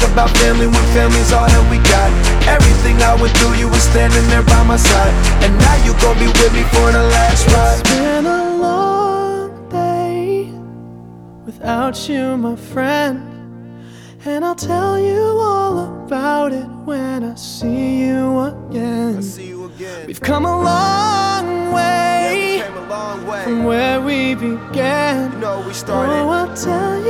Talk about family when family's all that we got? Everything I went through, you were standing there by my side. And now you gon' be with me for the last ride. It's been a long day without you, my friend. And I'll tell you all about it when I see you again. See you again. We've come a long way came a long way. from where we began. You know we started. Oh, I'll tell you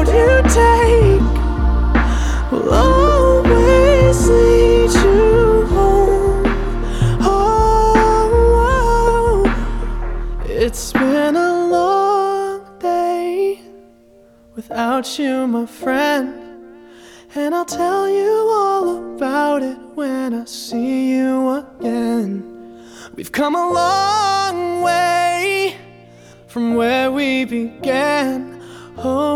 road you take will always lead you home. Oh, it's been a long day without you, my friend. And I'll tell you all about it when I see you again. We've come a long way from where we began. Oh,